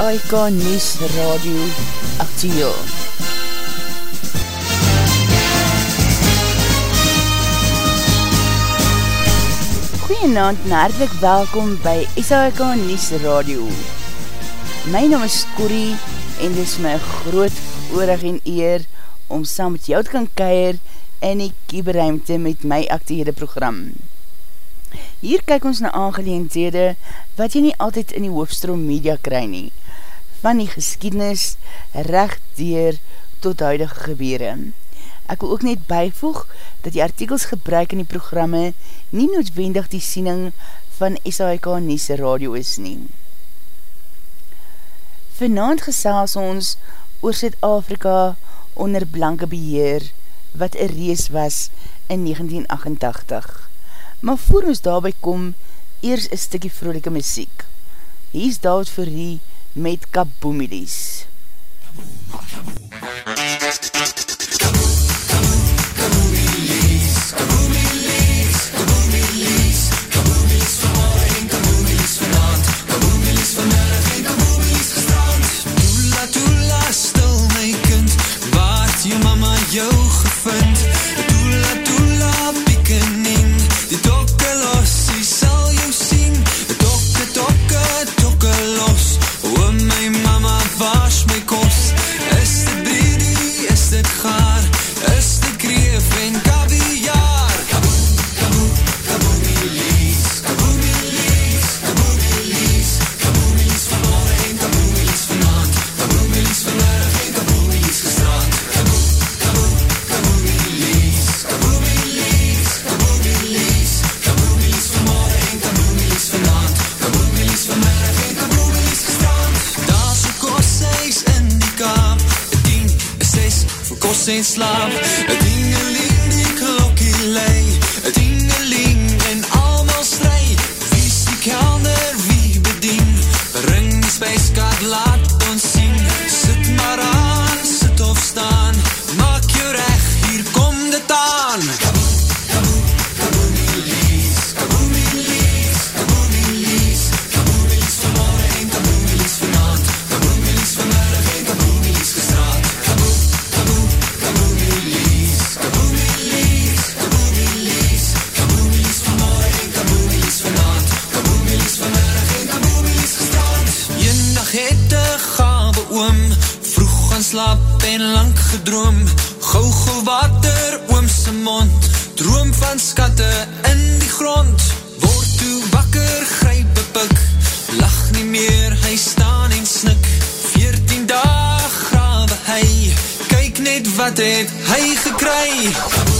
SAIK News Radio Actiel. Goeienaand en hartelijk welkom by SAIK News Radio. My naam is Corrie en dit is my groot oorig en eer om saam met jou te kan keir in die kieberuimte met my actiehede program. Hier kyk ons na aangeleendhede wat jy nie altyd in die hoofstroom media kry nie, van die geskiednis recht dier tot huidige gebeure. Ek wil ook net bijvoeg dat die artikels gebruik in die programme nie noodwendig die siening van SAIK Niese Radio is nie. Vanavond gesels ons oor Zuid-Afrika onder blanke beheer wat een rees was in 1988. Maar voor ons daarby kom, eers een stikkie vrolike muziek. Hier is David Fourie met Kaboomilis. Jou gevind, Slaap en lang gedroom. Gauw gauw water oom sy mond. Droom van skatte in die grond. Word toe wakker, gryp bepik. Lach nie meer, hy staan en snik. Veertien dag grawe hy. Kyk net wat het hy gekry. kaboom,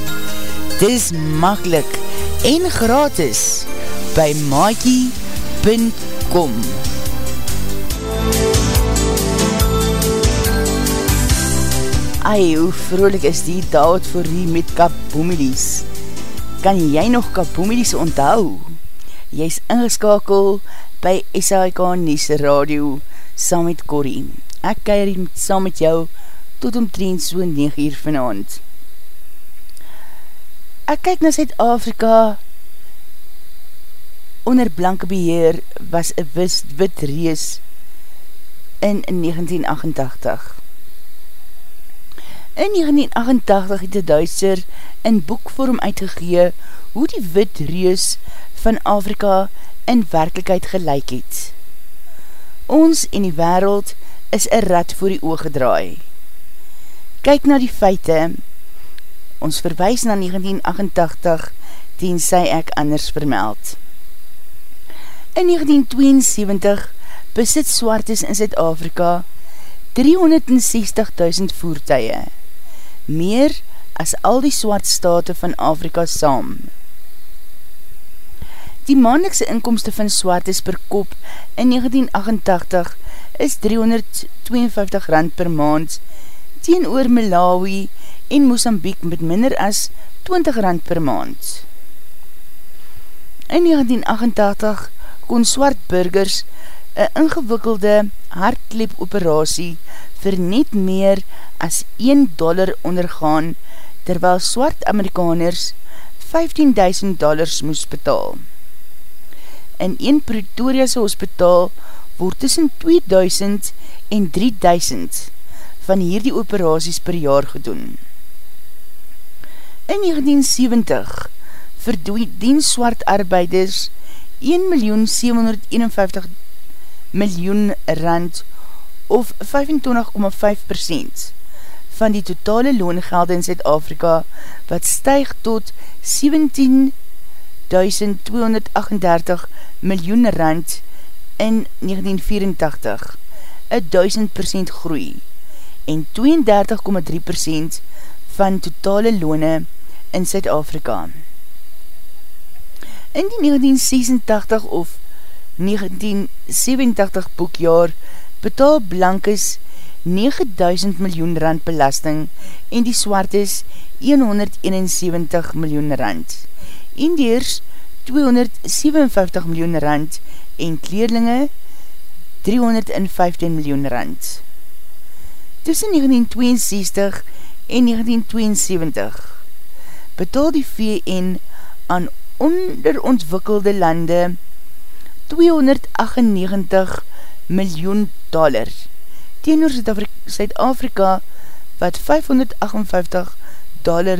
Dit is makkelijk en gratis by maakie.com Ai, hoe vrolik is die daad voor die met kapoemelies. Kan jy nog kapoemelies onthou? Jy is ingeskakel by SHK Nies Radio saam met Corrie. Ek keir hier saam met jou tot omtrent so 9 uur vanavond. Ek kyk na Zuid-Afrika onder blanke beheer was een wit rees in 1988. In 1988 het die Duitser in boekvorm uitgegee hoe die wit reus van Afrika in werkelijkheid gelijk het. Ons en die wereld is een rat voor die oog gedraai. Kyk na die feite. Ons verwijs na 1988 ten sy ek anders vermeld. In 1972 besit Swartes in Zuid-Afrika 360.000 voertuie meer as al die swart state van Afrika saam. Die maandlikse inkomste van swartes per kop in 1988 is 352 rand per maand teen oor Malawi en Mozambique met minder as 20 rand per maand. In 1988 kon swart burgers een ingewikkelde hartklep operatie vir net meer as 1 dollar ondergaan, terwyl swart Amerikaners 15.000 dollars moes betaal. In een Pretoriase hospitaal word tussen 2000 en 3000 van hierdie operaties per jaar gedoen. In 1970 verdien swart arbeiders 1.751 miljoen rand of 25,5% van die totale loongelde in Zuid-Afrika wat stijg tot 17.238 miljoen rand in 1984, 1000% groei en 32,3% van totale loone in Zuid-Afrika. In die 1986 of 1987 boekjaar betaal blankes 9000 miljoen rand belasting en die swartes 171 miljoen rand. Indiërs 257 miljoen rand en kleerlinge 315 miljoen rand. Tussen 1962 en 1972 betaal die VN aan onderontwikkelde lande 298 miljoen dollar teenoor Zuid-Afrika wat 558 dollar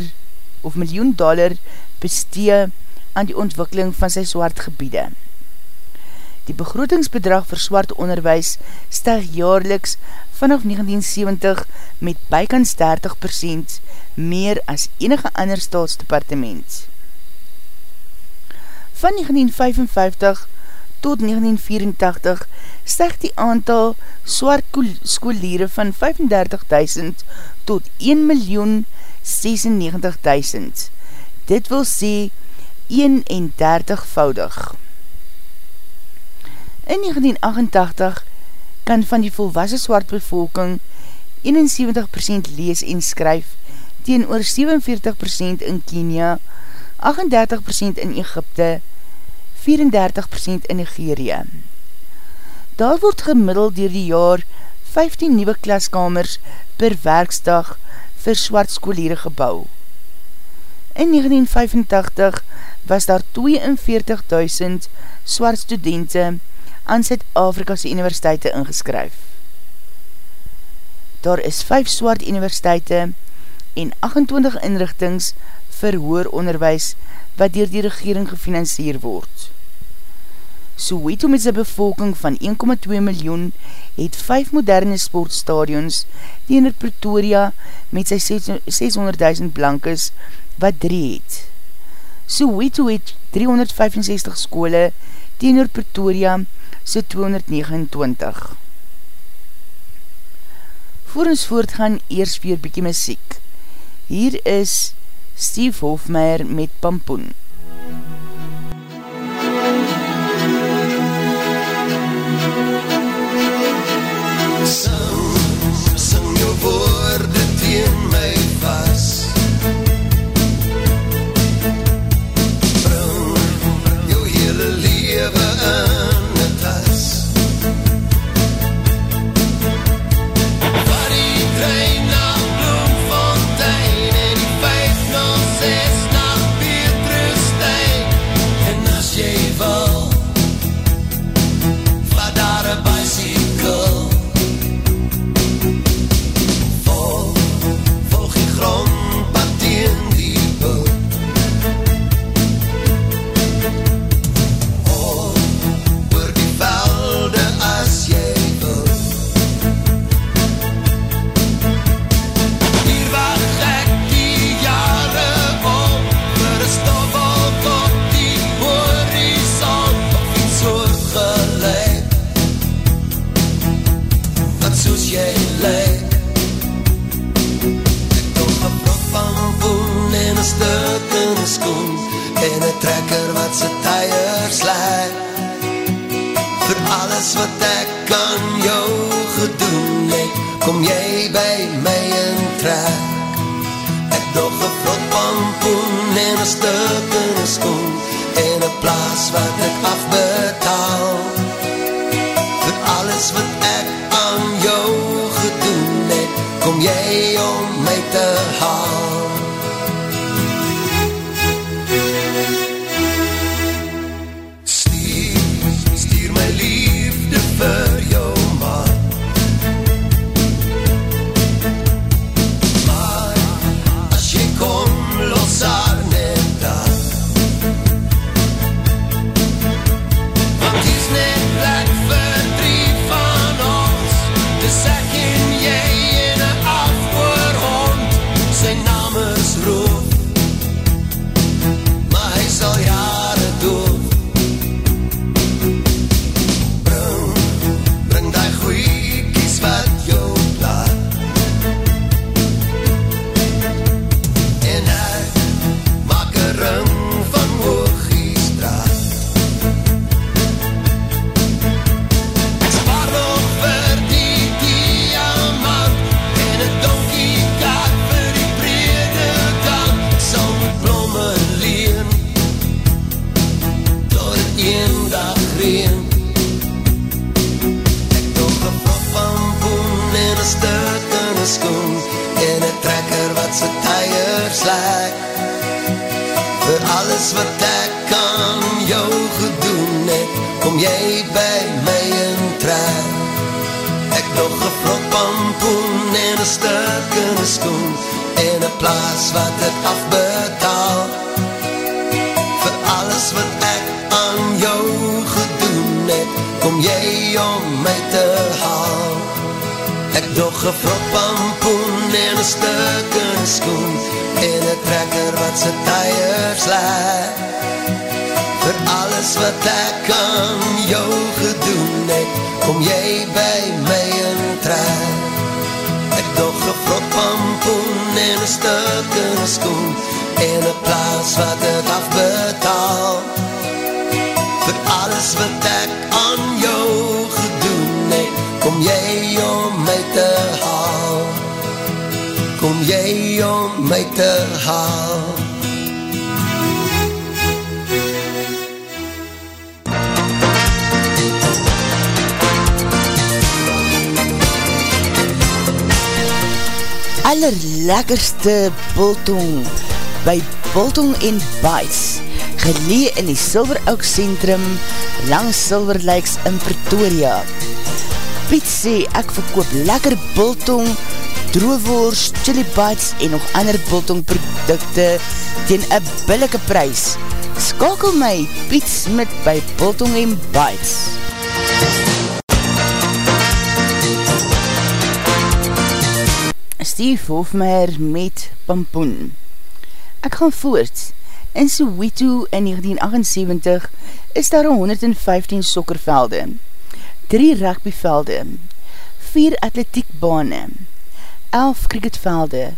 of miljoen dollar bestee aan die ontwikkeling van sy swart gebiede. Die begrotingsbedrag vir swart onderwijs stijg jaarliks vanaf 1970 met bykans 30% meer as enige ander staatsdepartement. Van 1955 tot 1984 stijg die aantal swart skooliere van 35.000 tot 1.096.000. Dit wil sê 31voudig. In 1988 kan van die volwassen swart bevolking 71% lees en skryf teen oor 47% in Kenia, 38% in Egypte, 34% in Nigeria. Daar word gemiddeld dier die jaar 15 nieuwe klaskamers per werksdag vir swart skooliere gebouw. In 1985 was daar 42.000 swart studenten aan Zuid-Afrika'se universiteite ingeskryf. Daar is 5 swart universiteite en 28 inrichtings vir hoer onderwijs wat dier die regering gefinansieer word. Soweto met sy bevolking van 1,2 miljoen het 5 moderne sportstadions die in Pretoria met sy 600.000 blankes wat 3 het. Soweto het 365 skole die in Pretoria so 229. Voor ons voortgaan, eers weer bykie muziek. Hier is Steve Hofmeyer met Pampoen. Sun. pompoen en een stuk een schoen in een trekker wat ze tijden slaat. Voor alles wat ik aan jou gedoen heb, kom jij bij mij een traan. Ik nog een vrot pompoen en een stuk een schoen in een plaats wat het afbetaal. Voor alles wat ik aan jou gedoen heb, kom jij my te haal. Allerlekkerste biltong by Biltong en Bites gelee in die Silver Oak Centrum langs Silver Lakes in Pretoria. Piet sê ek verkoop lekker biltong droewoers, chili bites en nog ander biltong producte teen een billike prijs. Skakel my Piet Smit by Biltong en Bites. Steve Hofmeyer met Pampoen. Ek gaan voort. In Soweto in 1978 is daar 115 sokkervelde, 3 rugbyvelde, 4 atletiekbane, 11 cricketvelde,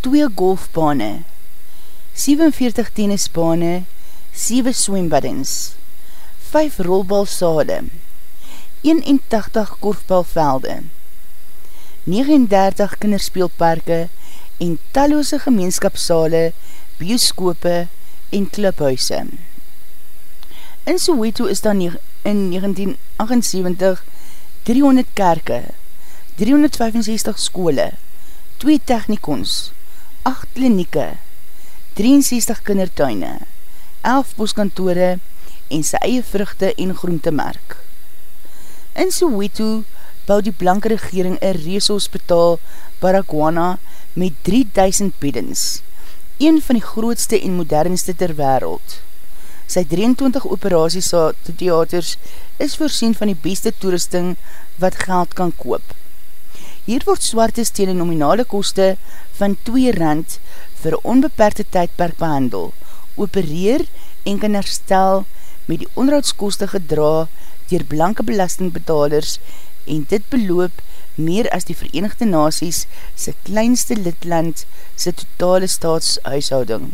2 golfbane, 47 tennisbane, 7 swembaddings, 5 rolbalsade, 81 korfbalvelde, 39 kinderspeelparke en talloze gemeenskapsale, bioskope en klubhuise. In Soweto is daar in 1978 300 kerke, 365 skole, 2 technikons, 8 klinieke, 63 kindertuine, 11 boskantore en sy eie vruchte en groentemerk. In Soweto bou die blanke regering een reeshospitaal Baragwana met 3000 beddens, een van die grootste en modernste ter wereld. Sy 23 operasietheaters is voorsien van die beste toerusting wat geld kan koop. Hier word swartes tegen nominale koste van 2 rand vir onbeperkte tydperk behandel, opereer en kan herstel met die onderhoudskoste gedra dier blanke belastingbetalers en dit beloop meer as die Verenigde Naties sy kleinste lidland sy totale staatshuishouding.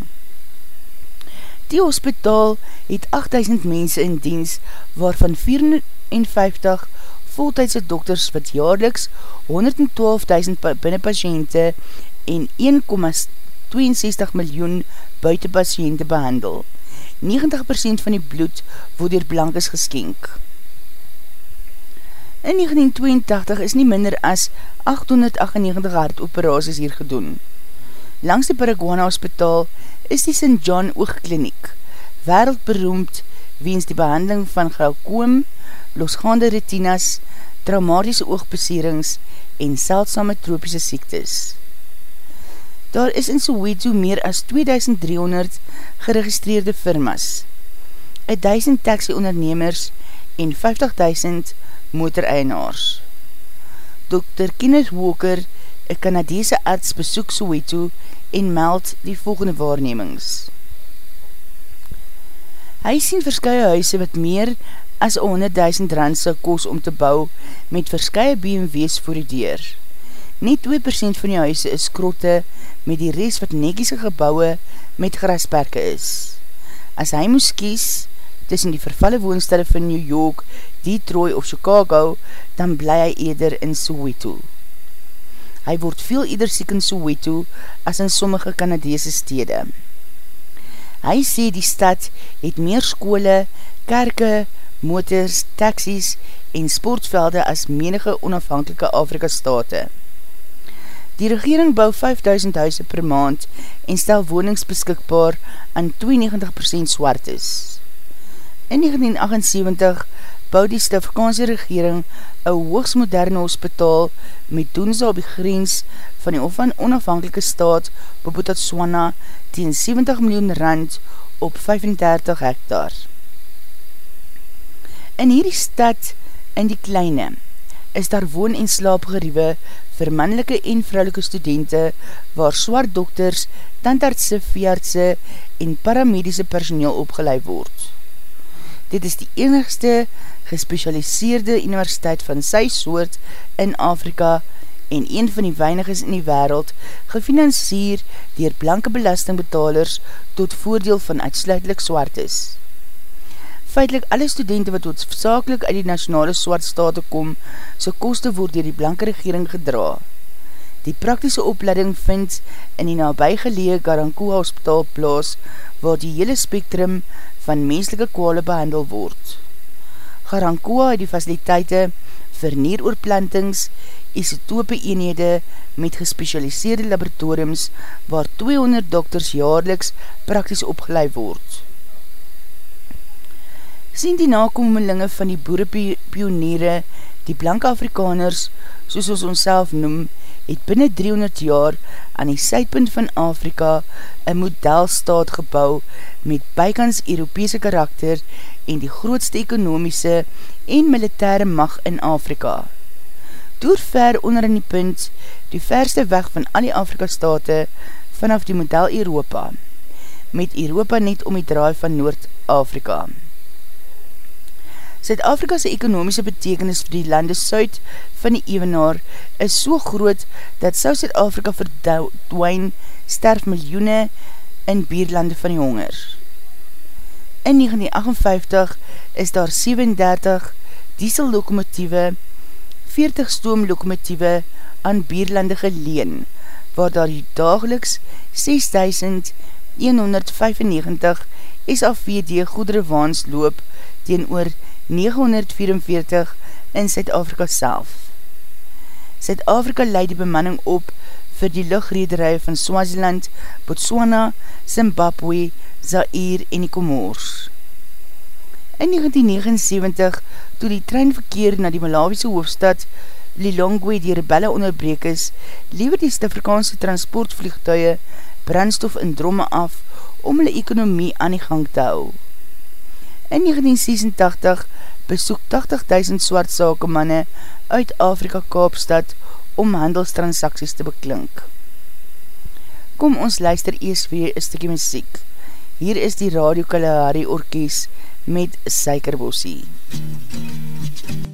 Die hospitaal het 8000 mense in diens waarvan 54 voltijdse dokters wat jaarliks 112.000 binnenpatiënte en 1,62 miljoen buitenpatiënte behandel. 90% van die bloed word door blankes geskenk. In 1982 is nie minder as 898 hartoperaties hier gedoen. Langs die Paraguana Hospital is die St. John Oogkliniek, wereldberoemd weens die behandeling van glaukoom, losgaande retinas, traumatische oogbeserings en seldsame tropiese siektes. Daar is in Soweto meer as 2300 geregistreerde firmas, 1000 taxi ondernemers en 50.000 motoreinaars. Dr. Kenneth Walker, een Canadese arts, besoek Soweto en meld die volgende waarnemings. Hy sien verskye huise wat meer as 100.000 rand sy kos om te bou met verskye BMW's voor die deur. Net 2% van die huise is krotte met die rest wat nekiese gebouwe met grasperke is. As hy moes kies, tussen die vervalle woonstelle van New York, Detroit of Chicago, dan bly hy eder in Soweto. Hy word veel eder siek in Soweto as in sommige Canadese stede. Hy sê die stad het meer skole, kerke, motors, taxis en sportvelde as menige onafhankelike Afrika state. Die regering bou 5000 huise per maand en stel wonings beskikbaar aan 92% swart is. In 1978 bouw die Stafrikaanse regering een hoogsmoderne hospitaal met doense op die grens van die of van onafhankelike staat Bobotatswana teen 70 miljoen rand op 35 hektar. In hierdie stad, in die kleine, is daar woon- en slaapgeriewe vir mannelike en vrouwelike studente waar swart dokters, tandartse, veeartse en paramedische personeel opgeleid word. Dit is die enigste gespecialiseerde universiteit van sy soort in Afrika en een van die weiniges in die wereld gefinansier dier blanke belastingbetalers tot voordeel van uitsluitlik swart is. Feitlik alle studenten wat hoofdzakelik uit die nationale swart state kom, so koste word dier die blanke regering gedra. Die praktische opleiding vind in die nabijgelee Garankua hospitaal plaas, waar die hele spektrum van menselike kwale behandel word. Garankua het die faciliteite vir nieroorplantings, isotope eenhede met gespecialiseerde laboratoriums waar 200 dokters jaarliks praktisch opgeleid word. Sien die nakomelinge van die boerepioniere, die blanke Afrikaners, soos ons ons noem, het binnen 300 jaar aan die sydpunt van Afrika een modelstaat gebouw met bykans Europese karakter en die grootste ekonomiese en militaire mag in Afrika. Door ver onder in die punt, die verste weg van al die Afrika state vanaf die model Europa, met Europa net om die draai van Noord-Afrika. Zuid-Afrika's ekonomiese betekenis vir die lande Suid van die Evenaar is so groot dat so Zuid-Afrika verdwijn sterf miljoene in bierlande van die honger. In 1958 is daar 37 diesellokomotieve, 40 stoomlokomotieve aan bierlande geleen, waar daar dageliks 6195 SAVD goederewaans loop teen oor 944 in Zuid-Afrika self. Zuid-Afrika leid die bemanning op vir die luchtrederij van Swaziland, Botswana, Zimbabwe, Zaire en die Comores. In 1979, toe die treinverkeer na die Malawiese hoofdstad Lilongwe die rebelle onderbreek is, lever die Stafrikaanse transportvliegtuie brandstof in dromme af om hulle ekonomie aan die gang te hou. In 1986 besoek 80.000 swart sakemanne uit Afrika Kaapstad om handelstransaksies te beklink. Kom ons luister eers weer een stukje muziek. Hier is die Radio Kalahari Orkies met Suikerbossie. MUZIEK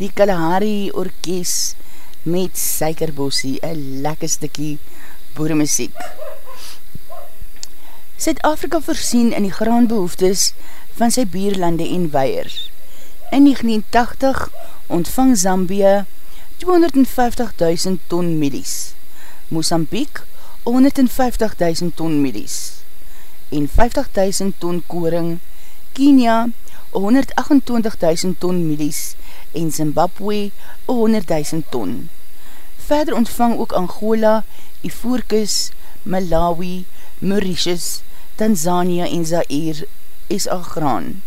Die Kalahari Orkees met Suikerbossie, een lekker stikkie boeremuziek. Zuid-Afrika voorsien in die graanbehoeftes van sy bierlande en weier. In 1980 ontvang Zambia 250.000 ton milies, Mozambique 150.000 ton milies en 50.000 ton koring, Kenia 128.000 ton milies en Zimbabwe 100.000 ton. Verder ontvang ook Angola, Ivoorkus, Malawi, Mauritius, Tanzania en Zaire SA graan.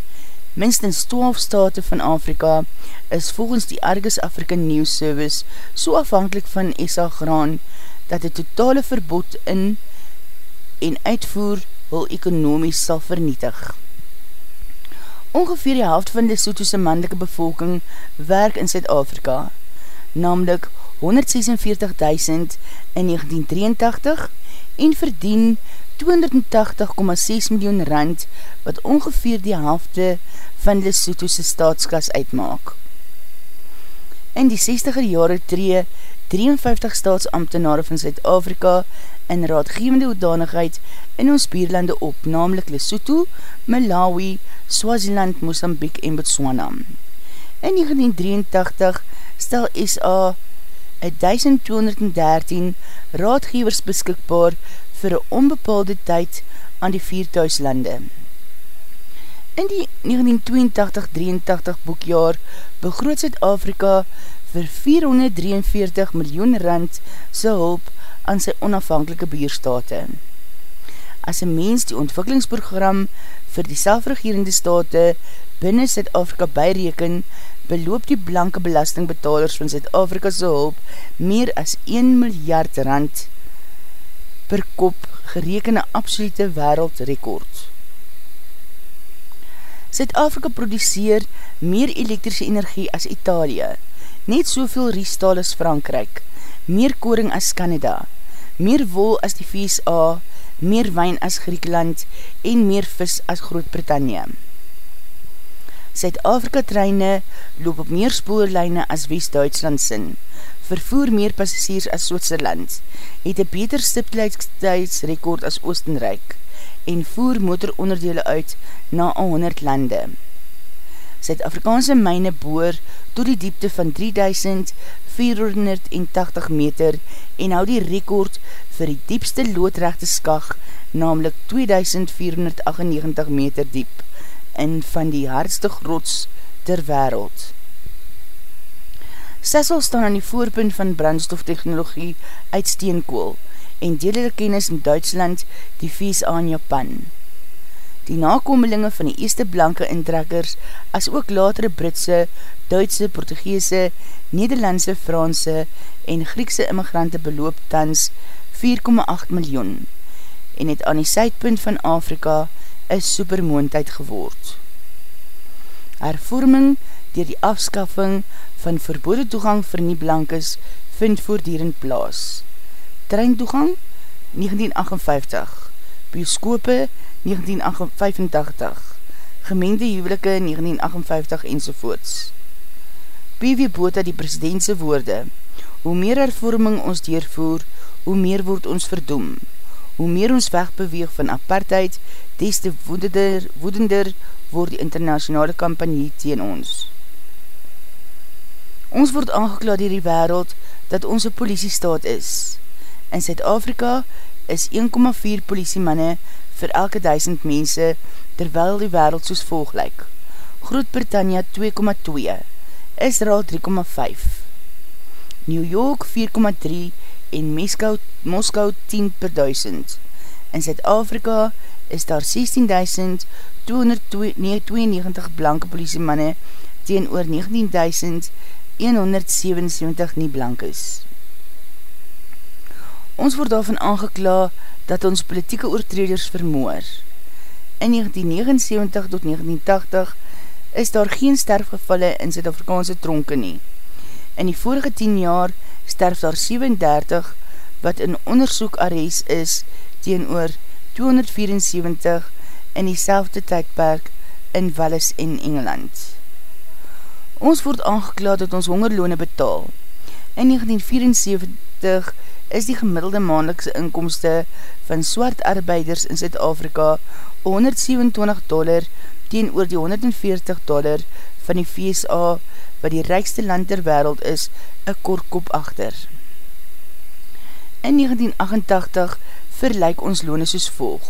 Minstens 12 state van Afrika is volgens die Argus African News Service so afhankelijk van SA graan dat die totale verbod in en uitvoer wil ekonomies sal vernietig. Ongeveer die helft van die Soto'se mandelike bevolking werk in Zuid-Afrika, namelijk 146.000 in 1983 en verdien 280,6 miljoen rand wat ongeveer die helfte van die Soto'se staatskas uitmaak. In die 60er jare tree 53 staatsambtenare van Zuid-Afrika in raadgevende hoedanigheid in ons bierlande op, namelijk Lesotho, Malawi, Swaziland, Mozambique en Botswana. In 1983 stel SA 1213 raadgevers beskikbaar vir een onbepaalde tyd aan die viertuislande. In die 1982-83 boekjaar begroot Zuid-Afrika vir 443 miljoen rand sy hulp aan sy onafhankelike bierstate. As een mens die ontwikkelingsprogram vir die selfregerende state binnen Zuid-Afrika byreken, beloop die blanke belastingbetalers van Zuid-Afrika sy hulp meer as 1 miljard rand per kop gerekende absolute wereldrekord. Zuid-Afrika produceer meer elektrische energie as Italië, net soveel riestaal as Frankrijk, meer koring as Canada, meer wol as die VSA, meer wijn as Griekenland en meer vis as Groot-Brittannië. Zuid-Afrika treine loop op meer spoorlijne as West-Duitsland sin, vervoer meer passasiers as Switserland, het een beter stiptijdsrekord as Oostenrijk. En voer motoronderdele uit na 100 lande. Zuid-Afrikaanse myne boor tot die diepte van 3480 meter en hou die rekord vir die diepste loodrechte skag, namelijk 2498 meter diep, in van die hardste grots ter wereld. Sessel staan aan die voorpunt van brandstoftechnologie uit steenkool en deel hulle kennis in Duitsland, die VSA en Japan die nakomelinge van die eerste blanke intrekkers, as ook latere Britse, Duitse, Portugese, Nederlandse, Franse en Griekse immigrante beloop tans 4,8 miljoen en het aan die sydpunt van Afrika een supermoondheid geword. Hervorming dier die afskaffing van verbode toegang vir nie blankes vind voordierend plaas. Treintoegang 1958 bioskope 1985, gemeente huwelike 1958 enzovoorts. PV Bota die presidentse woorde, hoe meer hervorming ons deurvoer, hoe meer word ons verdoem. Hoe meer ons wegbeweeg van apartheid, des te woedender, woedender word die internationale kampanie teen ons. Ons word aangeklaad hier die wereld dat ons een politiestaat is. In Zuid-Afrika is 1,4 politiemanne vir elke duisend mense, terwyl die wereld soos volg lyk. Groot-Brittannia 2,2, Israel 3,5, New York 4,3 en Moskou, Moskou 10 per duisend. In Zuid-Afrika is daar 16.292 blanke politiemanne teen oor 19.177 nie blank is. Ons word daarvan aangekla dat ons politieke oortreders vermoor. In 1979 tot 1980 is daar geen sterfgevalle in Zuid-Afrikaanse tronke nie. In die vorige 10 jaar sterf daar 37 wat in onderzoek arrees is teen oor 274 in die selfde tydperk in Wallis en Engeland. Ons word aangeklaad dat ons hongerloone betaal. In 1974 is die gemiddelde maandelikse inkomste van swart arbeiders in Zuid-Afrika 127 dollar teen oor die 140 dollar van die VSA wat die rijkste land ter wereld is, een korkop achter. In 1988 verlyk ons loone soos volg.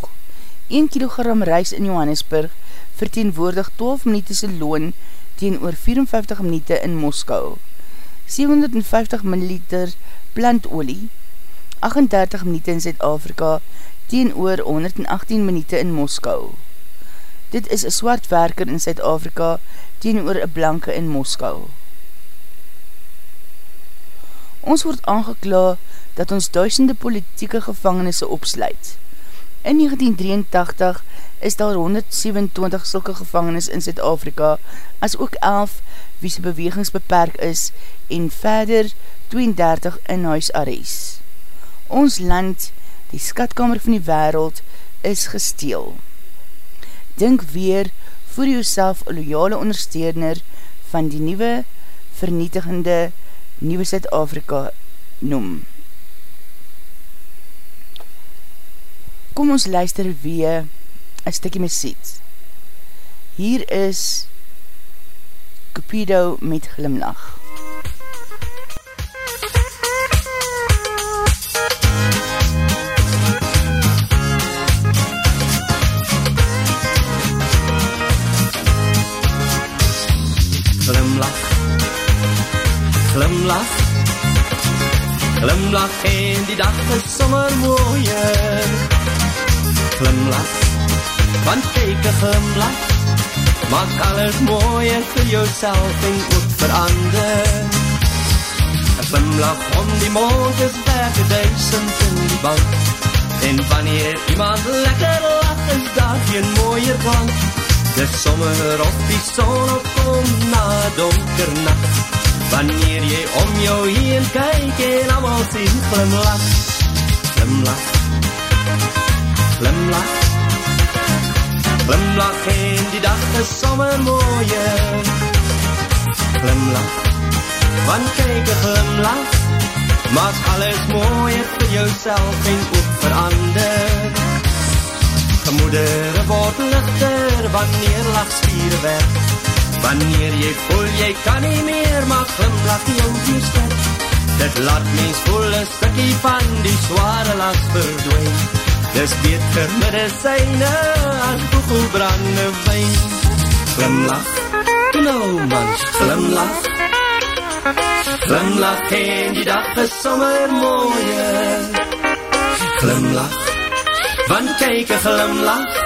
1 kilogram reis in Johannesburg verteenwoordig 12 minuutse loon teen oor 54 minuute in Moskou. 750 milliliter plantolie, 38 minuute in Zuid-Afrika teen oor 118 minuute in Moskou. Dit is een swart werker in Zuid-Afrika teen oor een blanke in Moskou. Ons word aangekla dat ons duisende politieke gevangenisse opsluit. In 1983 is daar 127 sulke gevangenis in Zuid-Afrika, as ook 11 wie sy bewegings beperk is en verder 32 in huisarrees. Ons land, die skatkamer van die wereld, is gesteel. Dink weer voor jy een loyale ondersteuner van die nieuwe vernietigende Nieuwe Zuid-Afrika noem. Kom ons luister weer een stikkie muziek. Hier is Cupido met. Glimlach Glimlach Glimlach en die dag is sommer mooier glimlach Want kyk een glimlach Maak alles mooi en vir jouself en ook verander Een glimlach om die mond is weg duisend in die bank En wanneer iemand lekker lach is daar geen mooier klank De sommer of die son opkom na donker nacht Wanneer jy om jou heen kyk en allemaal sien glimlach Glimlach glimlach Glimlach. En die dag is sommer mooie Glimlach Want kyk een glimlach Maak alles mooie vir jouself en ook verander Gemoedere word lichter Wanneer lach spieren werk Wanneer jy voel jy kan nie meer Maar glimlach jou weerster Dit laat mens voel een stukkie van die zware last verdween Dis beter medicijne as koekelbrande wijn. Glimlach, nou mans, glimlach. Glimlach en die dag is sommer mooie. Glimlach, want kyk een glimlach.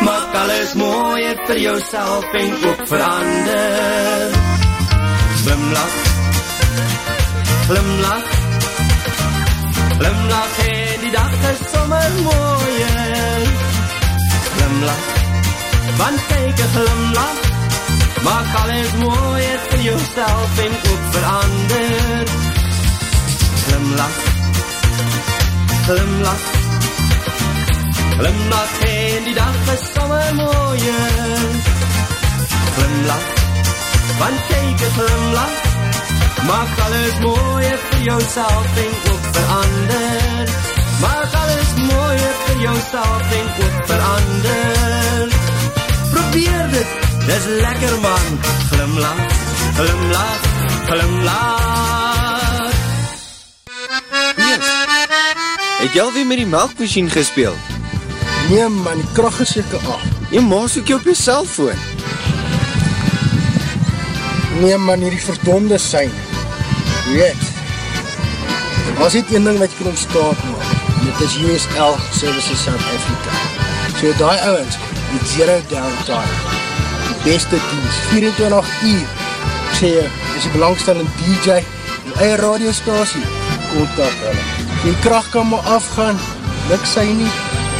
Maak alles mooie vir jouself en ook verander. Glimlach, glimlach. Glimlach en die dag is sommer mooie Glimlach, want kyk een glimlach Maak alles mooie vir jouself en ook verander Glimlach, glimlach Glimlach en die dag is sommer mooier Glimlach, want kyk een glimlach Maak alles mooier vir jouself en ook vir ander. Maak alles mooier vir jouself en ook vir ander. Probeer dit, dis lekker man. Glimlach, glimlach, glimlach. Yes. Het jy alweer met die melkmachine gespeel? Nee man, die kracht is jyke af. Jy maas ook jy op jy cellfoon. Nee man, hierdie verdonde sein. Weet, was dit een ding wat jy kan ontstaat maak. En dit is USL Services South Africa. So die ouwens, die zero downtime. Die beste dienst, 24 uur. Ek sê jy, is die belangstellende DJ, die eie radiostasie, kontak hulle. Die kracht kan maar afgaan, luk sy nie,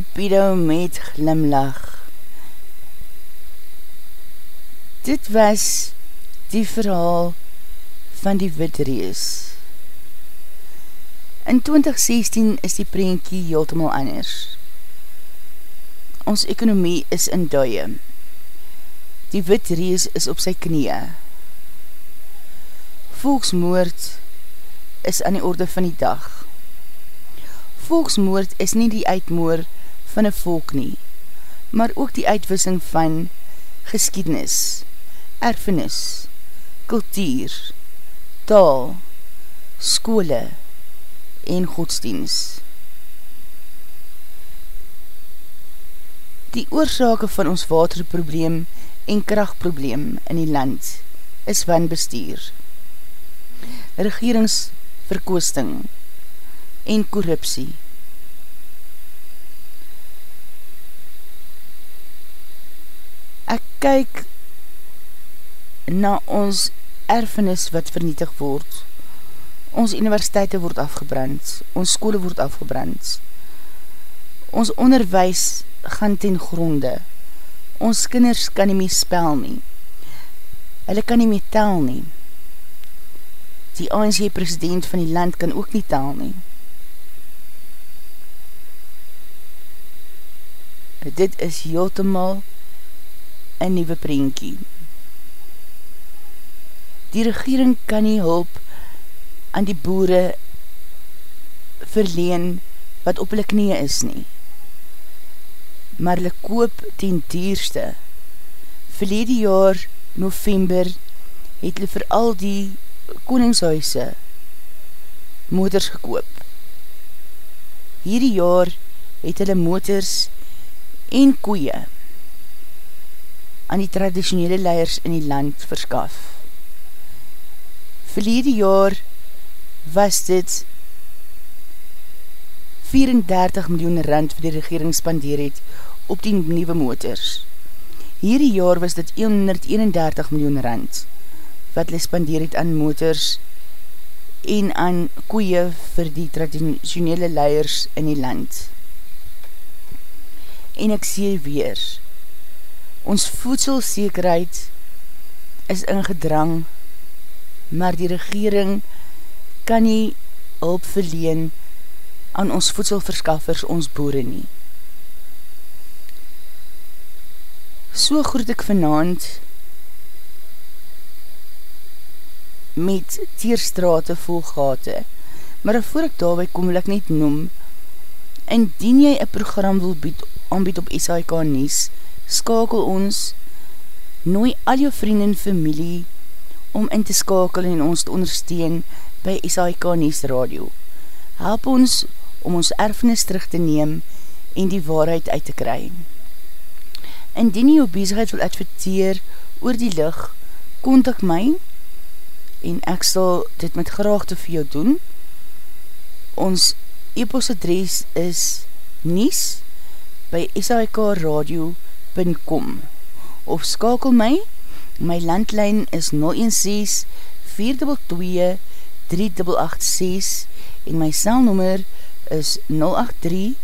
Cupido met glimlach. Dit was die verhaal van die witrees. In 2016 is die prentjie heeltemal anders. Ons ekonomie is in duie. Die witrees is op sy knie. Volksmoord is aan die orde van die dag. Volksmoord is nie die uitmoor van een volk nie, maar ook die uitwissing van geskiednis, erfenis, kultuur, taal, skole en godsdienst. Die oorzake van ons waterprobleem en krachtprobleem in die land is wanbestuur. Regeringsverkoosting en korruptie. Ek kyk na ons erfenis wat vernietig word. Ons universiteite word afgebrand, ons skole word afgebrand. Ons onderwijs gaan ten gronde. Ons kinders kan nie meer spel nie. Hulle kan nie meer tel nie. Die ANC president van die land kan ook nie tel nie. dit is heeltemal een nieuwe prentjie. Die regering kan nie hulp aan die boere verleen wat op hulle knie is nie. Maar hulle koop ten dierste. Verlede jaar, november, het hulle vir al die koningshuise motors gekoop. Hierdie jaar het hulle motors en koeie aan die traditionele leiers in die land verskaf. Verlede jaar was dit 34 miljoen rand vir die regering spandeer het op die nieuwe motors. Hierdie jaar was dit 131 miljoen rand wat hulle spandeer het aan motors en aan koeie vir die traditionele leiers in die land en ek sê weer, ons voedselsekerheid is ingedrang, maar die regering kan nie hulp verleen aan ons voedselverskaffers, ons boere nie. So groet ek vanavond met teerstrate vol gate, maar voor ek daarby kom wil ek net noem, indien jy een program wil bied aanbied op SHK Nies, skakel ons, nooi al jou vriend en familie om in te skakel en ons te ondersteun by SHK Nies Radio. Help ons om ons erfenis terug te neem en die waarheid uit te kry. Indien jy jou bezigheid wil adverteer oor die licht, kontak my en ek sal dit met graagte vir jou doen. Ons e-postadres is nies by shkradio.com of skakel my, my landlijn is 016 422 3886 en my cellnummer is 083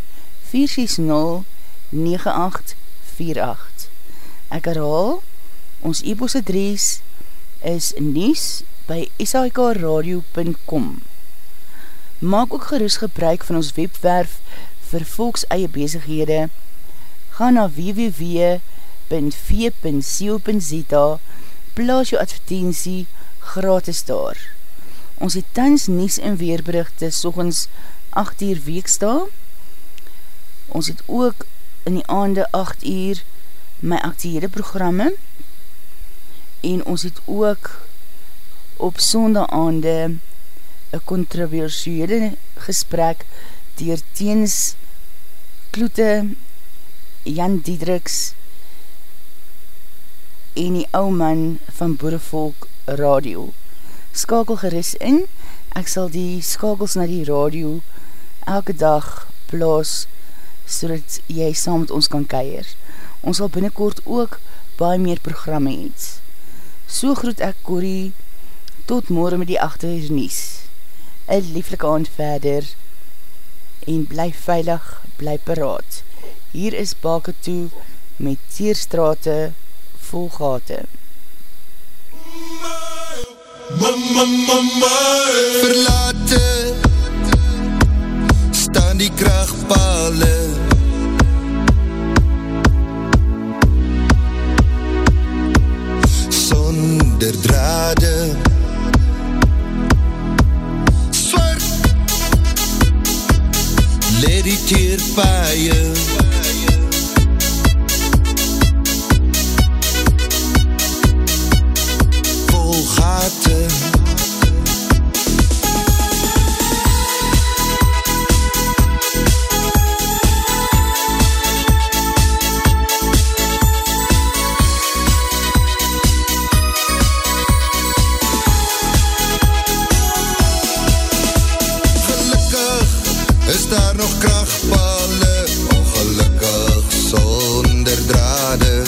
460 9848. Ek herhaal, ons e-post adres is nies by shikradio.com. Maak ook gerust gebruik van ons webwerf vir volks eie bezighede. Ga na www.v.co.za plaas jou advertentie gratis daar. Ons het tans nies en weerberichte sogens 8 uur weeksta. Ons het ook in die aande 8 uur my actiehede programme en ons het ook op sonde aande een controversiële gesprek dier teens Kloete, Jan Diedriks en die ou man van Boerevolk Radio skakel geris in, ek sal die skakels na die radio elke dag plaas, so dat jy saam met ons kan keir. Ons sal binnenkort ook baie meer programme het. So groet ek Corrie, tot morgen met die achterhuis nies. Een lieflike aand verder, en bly veilig, bly paraat. Hier is Bakke toe, met teerstrate vol gaten. Verlate staan die krachtpale. Sonder drade. Swart Let die teerpaaie Gelukkig is daar nog krachtballen, oh gelukkig zonder draden.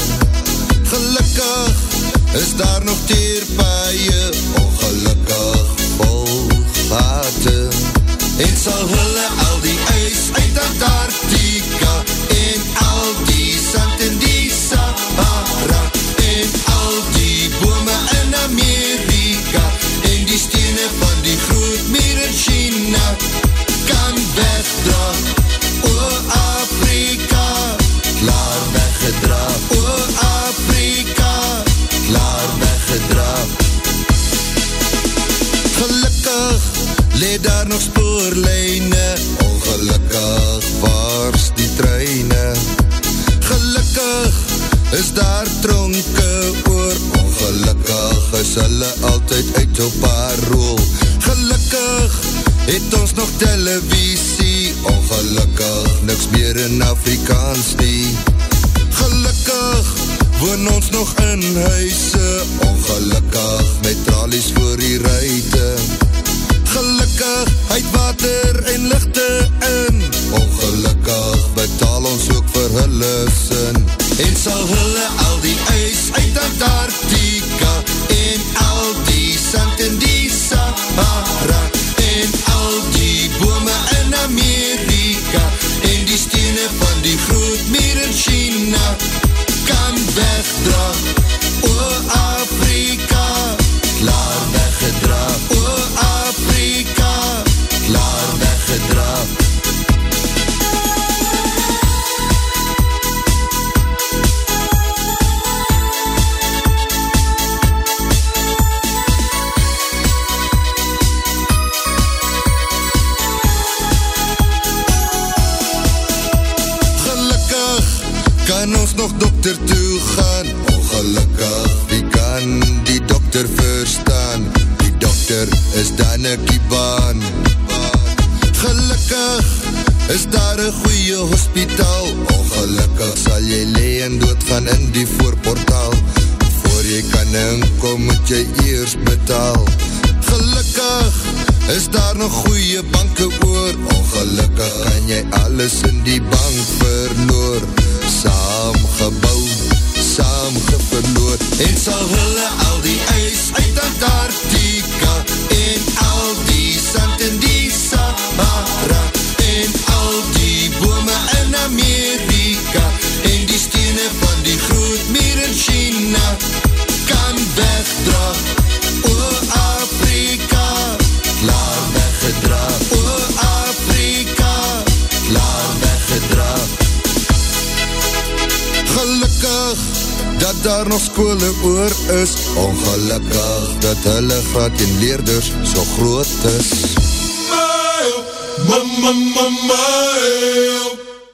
Gelukkig is daar nog tier En sal hulle al die ijs uit Antarktika En al die sand en die Sahara En al die bome in Amerika En die stene van die groot meer in China. Kan wegdraag nog televisie. Ongelukkig niks meer in Afrikaans nie. Gelukkig woon ons nog in huise. Ongelukkig met tralies voor die ruite. Gelukkig uit water en lichte in. Ongelukkig betaal ons ook vir hulle sin. En sal hulle al die ijs uit Antarktie best of Hulle graad 1 leerders so groot is. Mama, mama, mama.